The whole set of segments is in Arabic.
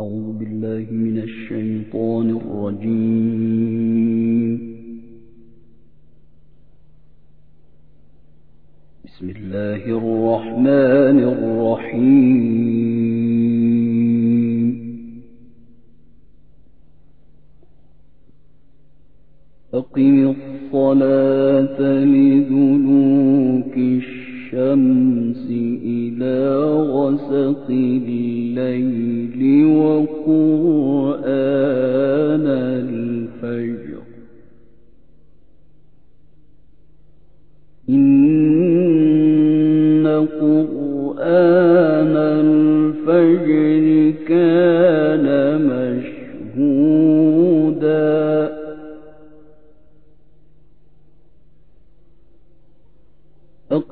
أعوذ بالله من الشيطان الرجيم. بسم الله الرحمن الرحيم. أقم الصلاة لدلوك الشمس. غسق الليل وقرآن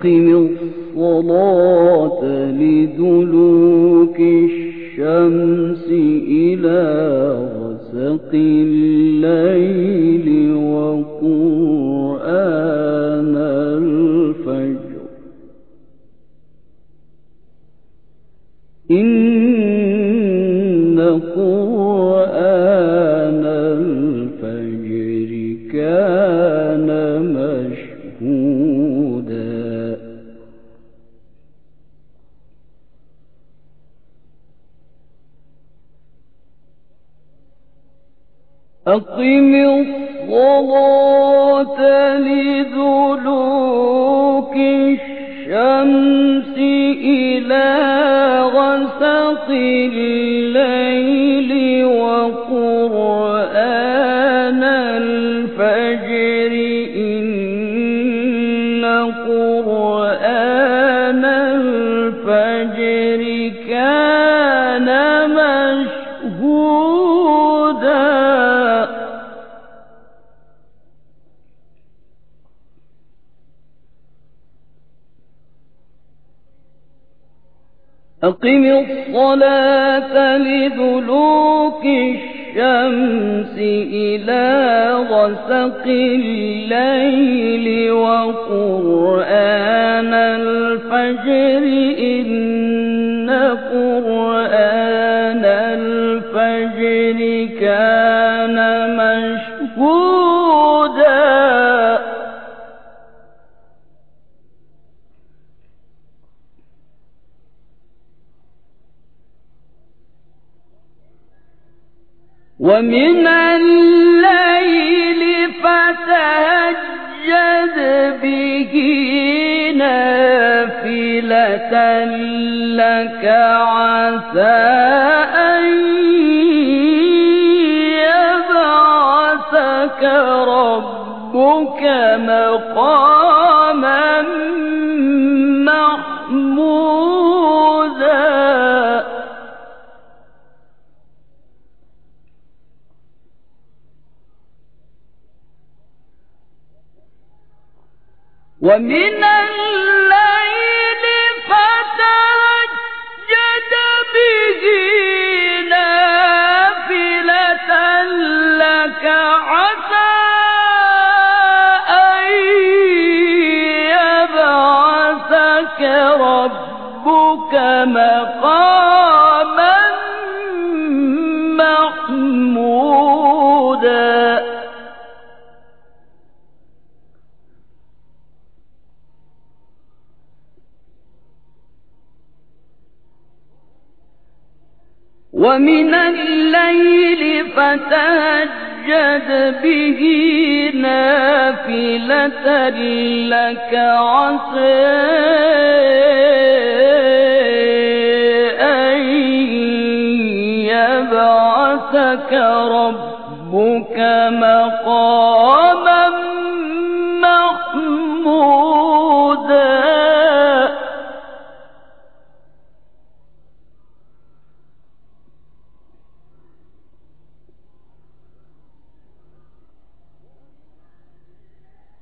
أقم الصلاة لدلوك الشمس إلى غسق الليل. أقم الصلاة لدلوك الشمس إلى غسق الليل وقرآن الفجر إن قرآن أقم الصلاة لدلوك الشمس إلى غسق الليل وقرآن الفجر إن قرآن ومن الليل فتهجد به نافلة لك عسى أن يبعثك ربك مقاما ومن الليل فتهجد به نافلة لك عسى أن يبعثك ربك مقاما ومن الليل فتهجد به نافلة لك عسى أن يبعثك ربك مقاما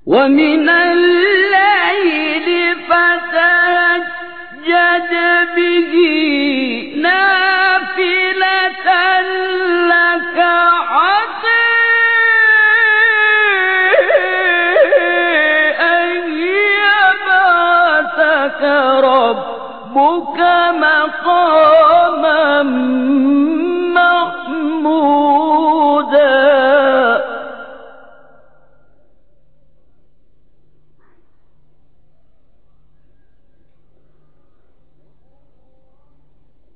ومن الليل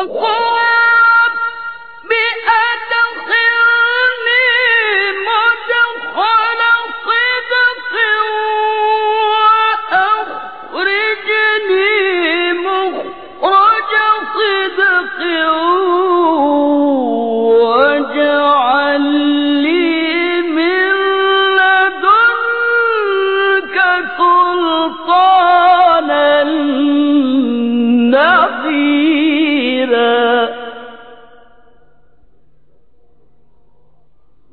وقال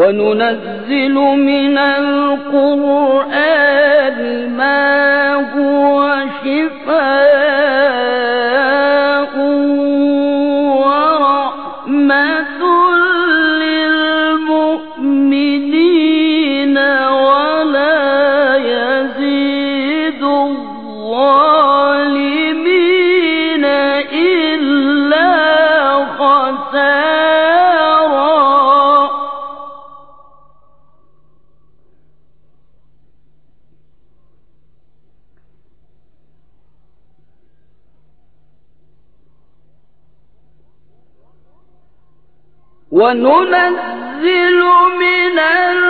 وننزل من القرآن ما هو شفاء. وننزل من القرآن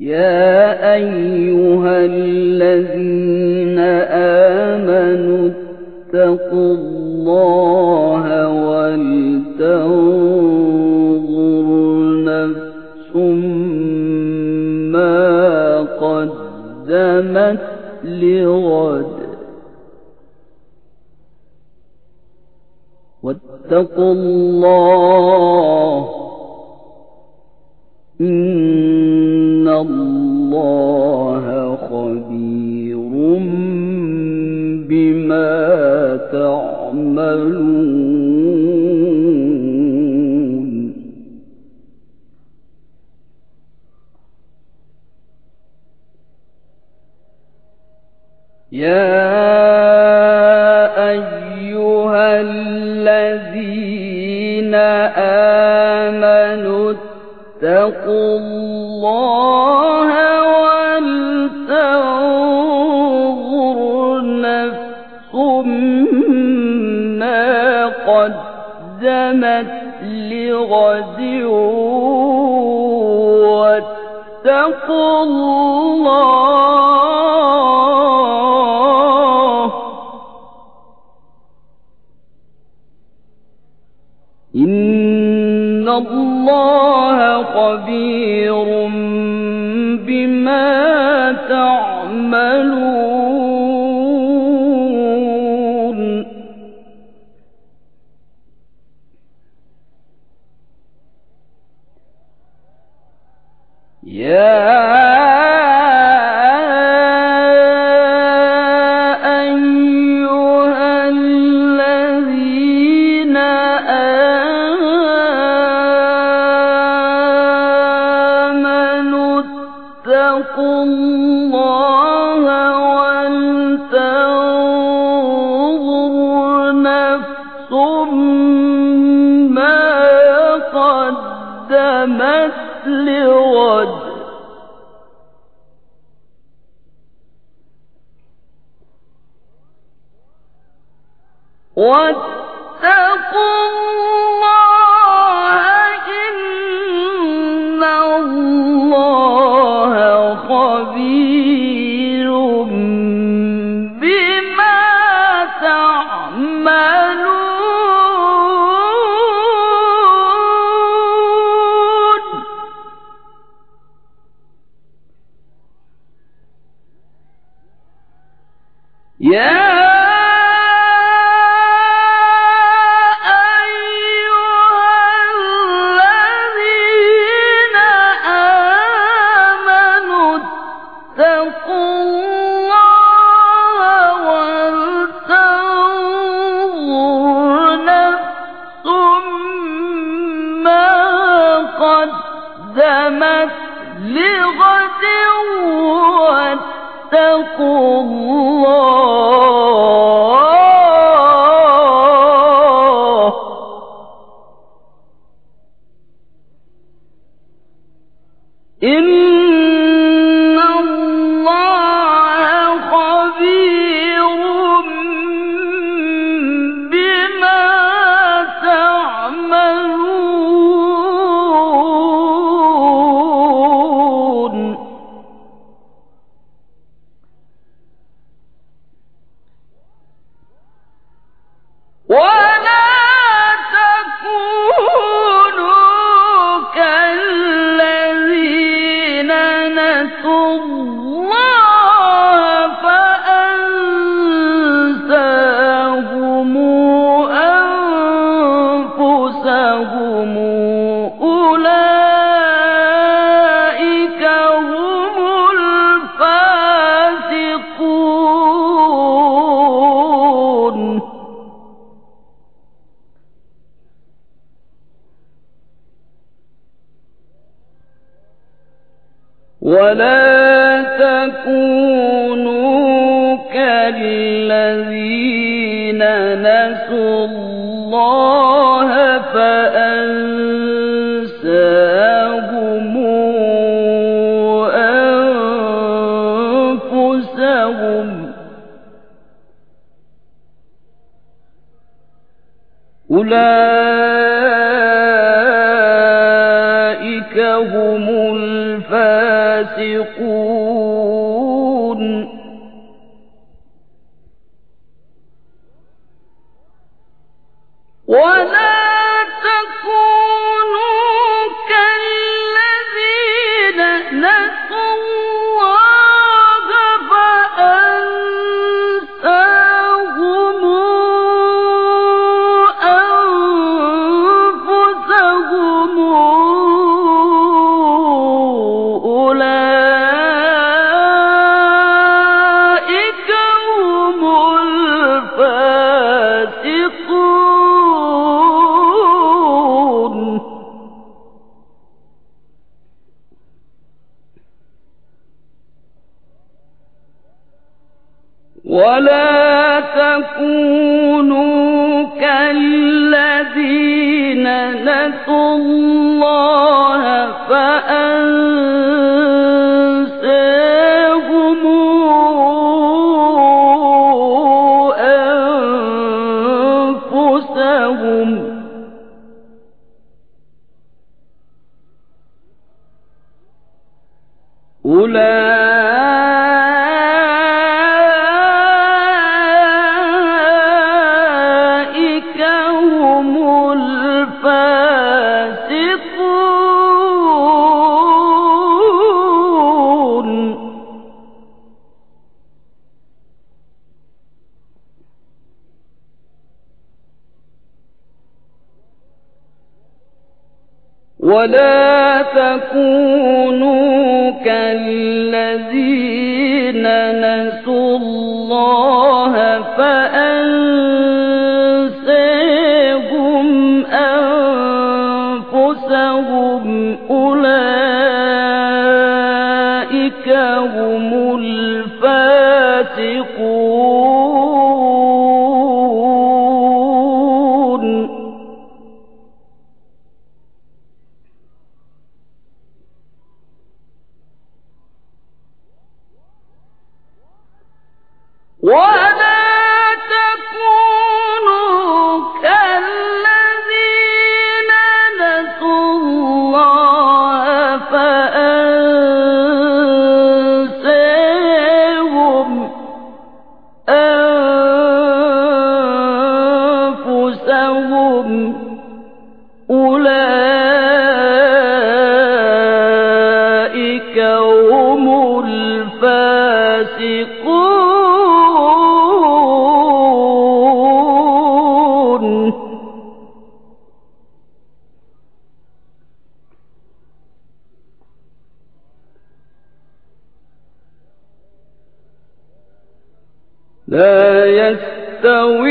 يا أيها الذين آمنوا اتقوا الله ولتنظر نفس ما قدمت لغد واتقوا الله. إن الله خبير بما تعملون. يا خبير بما واتقوا واتقوا أولئك هم الفاسقون ولا ولا تكونوا كالذين نسوا الله فأنسيهم أنفسهم أولئك لا يستوي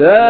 لا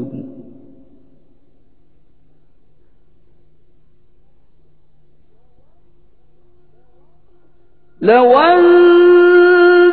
لو أنزلنا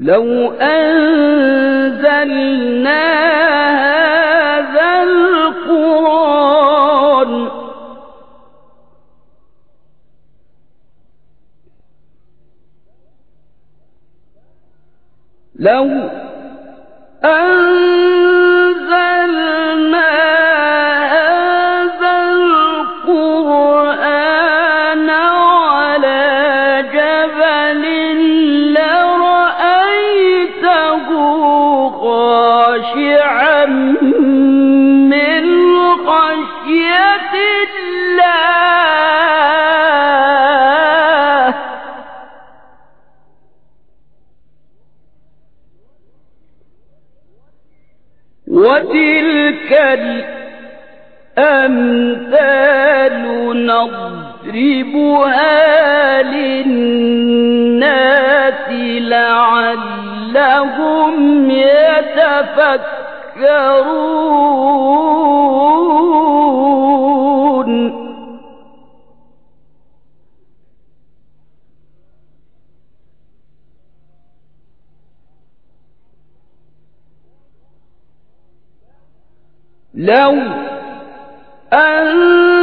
لو أنزلنا هذا القرآن لو نضربها للناس لعلهم يتفكرون. لو أنزلنا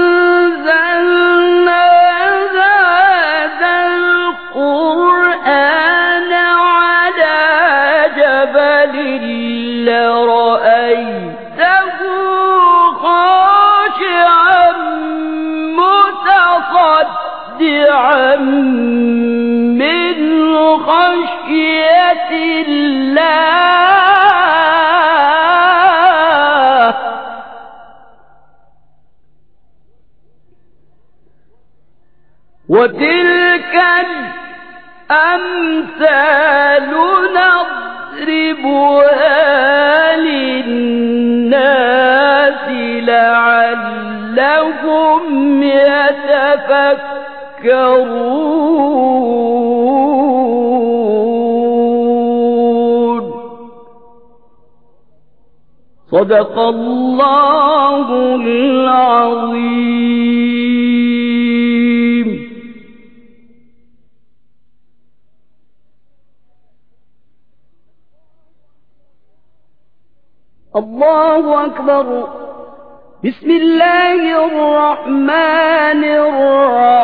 الله وتلك الأمثال نضربها للناس لعلهم يتفكرون. صدق الله العظيم الله أكبر بسم الله الرحمن الرحيم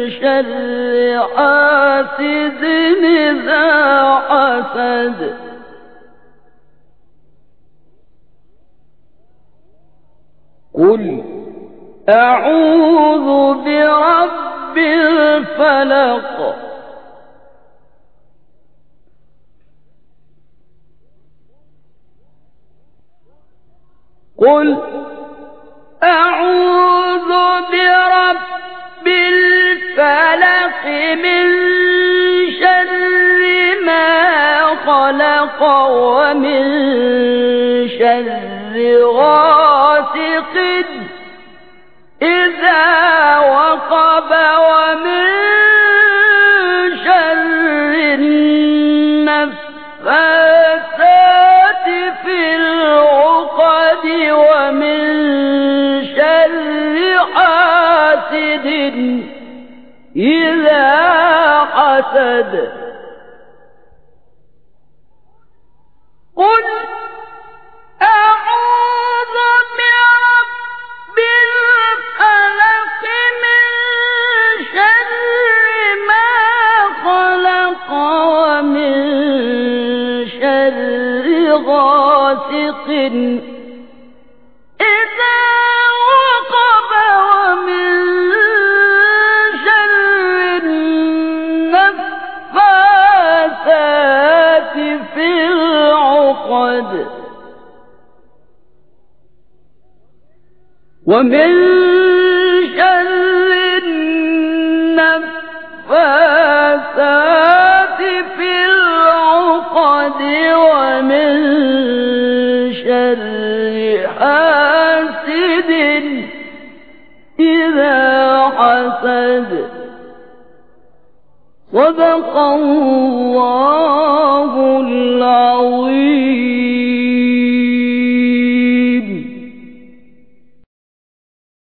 شر حاسد إذا حسد قل أعوذ برب الفلق. قل أعوذ الفلق من شر ما خلق ومن شر غاسق إذا وقب ومن حسد قل أعوذ برب الفلق من شر ما خلق ومن شر غاسق. ومن شر النفاثات في العقد ومن شر حاسد إذا حسد. صدق الله